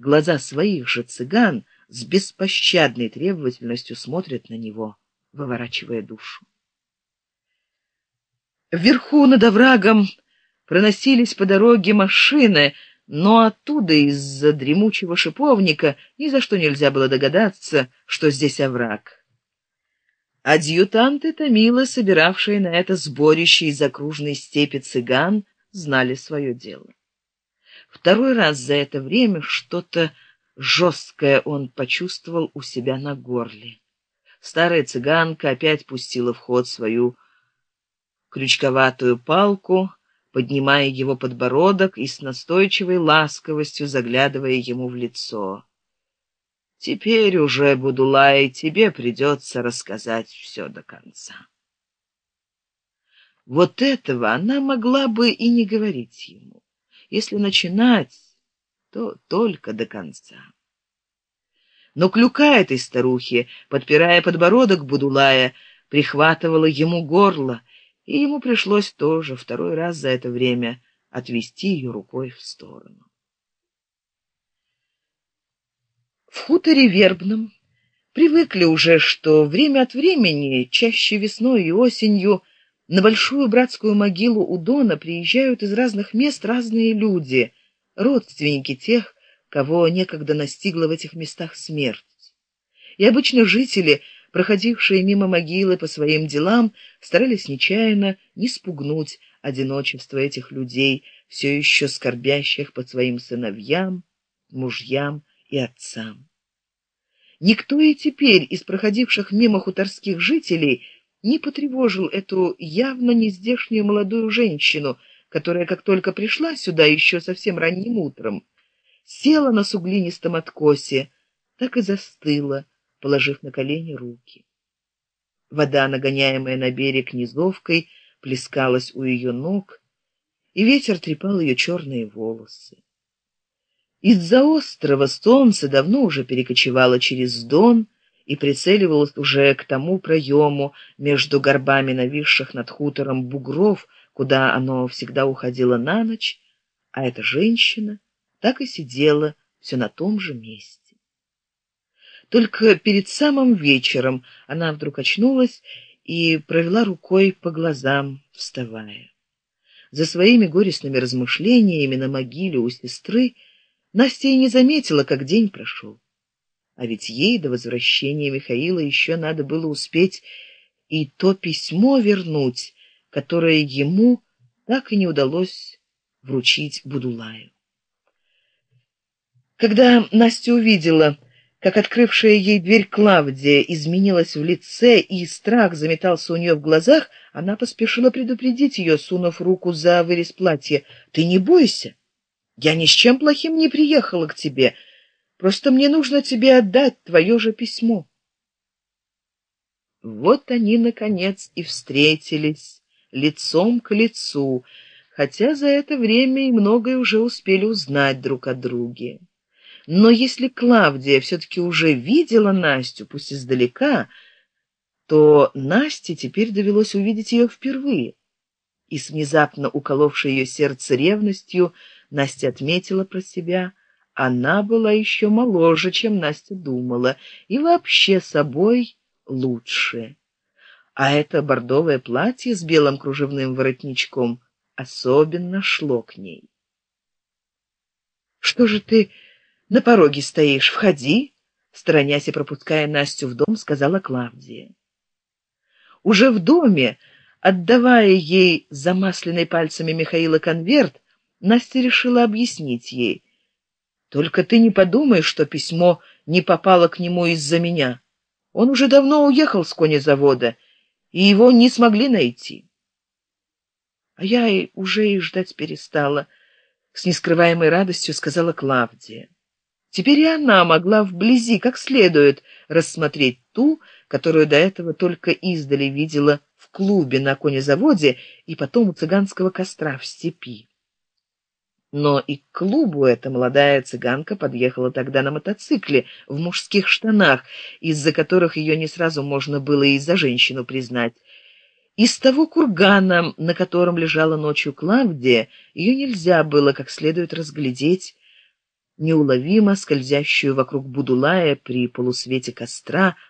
глаза своих же цыган с беспощадной требовательностью смотрят на него, выворачивая душу. Вверху над оврагом проносились по дороге машины, но оттуда из-за дремучего шиповника ни за что нельзя было догадаться, что здесь овраг. Адъютанты Томила, собиравшие на это сборище из окружной степи цыган, знали свое дело. Второй раз за это время что-то жесткое он почувствовал у себя на горле. Старая цыганка опять пустила в ход свою крючковатую палку, поднимая его подбородок и с настойчивой ласковостью заглядывая ему в лицо. Теперь уже, Будулай, тебе придется рассказать все до конца. Вот этого она могла бы и не говорить ему. Если начинать, то только до конца. Но клюка этой старухи, подпирая подбородок Будулая, прихватывала ему горло, и ему пришлось тоже второй раз за это время отвести ее рукой в сторону. В хуторе Вербном привыкли уже, что время от времени, чаще весной и осенью, на большую братскую могилу у Дона приезжают из разных мест разные люди, родственники тех, кого некогда настигла в этих местах смерть. И обычно жители проходившие мимо могилы по своим делам, старались нечаянно не спугнуть одиночество этих людей, все еще скорбящих по своим сыновьям, мужьям и отцам. Никто и теперь из проходивших мимо хуторских жителей не потревожил эту явно нездешнюю молодую женщину, которая, как только пришла сюда еще совсем ранним утром, села на суглинистом откосе, так и застыла, положив на колени руки. Вода, нагоняемая на берег низовкой, плескалась у ее ног, и ветер трепал ее черные волосы. Из-за острова солнце давно уже перекочевало через дон и прицеливалось уже к тому проему между горбами нависших над хутором бугров, куда оно всегда уходило на ночь, а эта женщина так и сидела все на том же месте. Только перед самым вечером она вдруг очнулась и провела рукой по глазам, вставая. За своими горестными размышлениями на могиле у сестры Настя не заметила, как день прошел. А ведь ей до возвращения Михаила еще надо было успеть и то письмо вернуть, которое ему так и не удалось вручить Будулаю. Когда Настя увидела, как открывшая ей дверь Клавдия изменилась в лице и страх заметался у нее в глазах, она поспешила предупредить ее, сунув руку за вырез платья. «Ты не бойся, я ни с чем плохим не приехала к тебе, просто мне нужно тебе отдать твое же письмо». Вот они, наконец, и встретились, лицом к лицу, хотя за это время и многое уже успели узнать друг о друге. Но если Клавдия все-таки уже видела Настю, пусть издалека, то Насте теперь довелось увидеть ее впервые. И с внезапно уколовшей ее сердце ревностью Настя отметила про себя, она была еще моложе, чем Настя думала, и вообще собой лучше. А это бордовое платье с белым кружевным воротничком особенно шло к ней. «Что же ты на пороге стоишь входи сторонясь и пропуская настю в дом сказала клавдия уже в доме отдавая ей замасленный пальцами михаила конверт настя решила объяснить ей только ты не подумай что письмо не попало к нему из за меня. Он уже давно уехал с конезавода и его не смогли найти. А я и уже и ждать перестала с нескрываемой радостью сказала клавдия. Теперь и она могла вблизи как следует рассмотреть ту, которую до этого только издали видела в клубе на конезаводе и потом у цыганского костра в степи. Но и к клубу эта молодая цыганка подъехала тогда на мотоцикле в мужских штанах, из-за которых ее не сразу можно было и за женщину признать. Из того кургана, на котором лежала ночью Клавдия, ее нельзя было как следует разглядеть, неуловимо скользящую вокруг будулая при полусвете костра